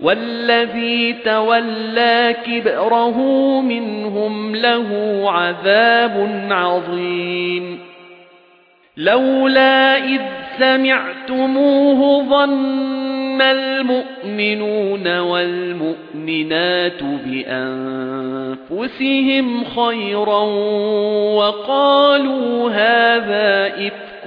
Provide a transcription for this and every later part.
وَالَّذِي تَوَلَّى كِبْرَهُ مِنْهُمْ لَهُ عَذَابٌ عَظِيمٌ. لَوْلَا إِذْ سَمِعْتُمُوهُ ظَنَّ الْمُؤْمِنُونَ وَالْمُؤْمِنَاتُ بِأَنفُسِهِمْ خَيْرًا وَقَالُوا هَذَا إِفْكٌ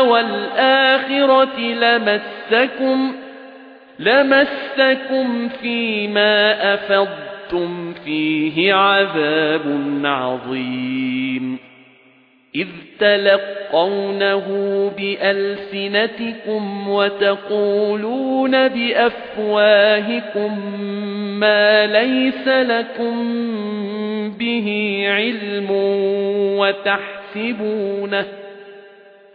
وَالْآخِرَةِ لَمَسَّكُمْ لَمَسَّكُمْ فِيمَا أَفَضْتُمْ فِيهِ عَذَابٌ عَظِيمٌ. إِذْ تَلَقَّوْنَهُ بِأَلْسِنَتِكُمْ وَتَقُولُونَ بِأَفْوَاهِكُمْ مَا لَيْسَ لَكُمْ بِهِ عِلْمٌ وَتَحْسِبُونَهُ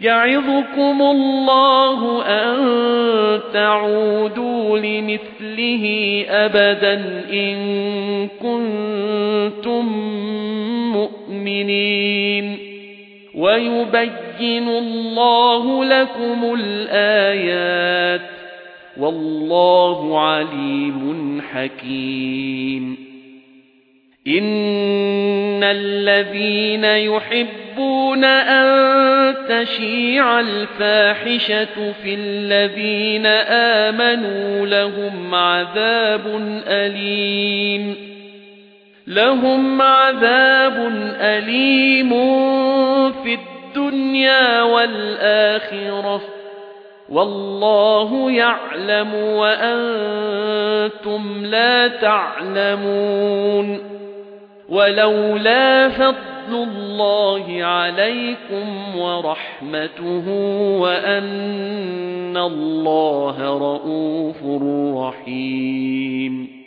يَعِظُكُمُ اللَّهُ أَن تَعُودُوا لِمِثْلِهِ أَبَدًا إِن كُنتُم مُّؤْمِنِينَ. وَيُبَيِّنُ اللَّهُ لَكُمُ الْآيَاتِ وَاللَّهُ عَلِيمٌ حَكِيمٌ. إِنَّ الَّذِينَ يُحِبُّونَ أَن تَشِيعَ الْفَاحِشَةُ فِي الَّذِينَ آمَنُوا لَهُمْ عَذَابٌ أَلِيمٌ. لَهُمْ عَذَابٌ أَلِيمٌ فِي الدُّنْيَا وَالْآخِرَةِ. وَاللَّهُ يَعْلَمُ وَأَنْتُمْ لَا تَعْلَمُونَ. وَلَوْلَا فَضْلُ اللَّهِ عَلَيْكُمْ وَرَحْمَتُهُ وَأَنَّ اللَّهَ رَءُوفٌ رَحِيمٌ.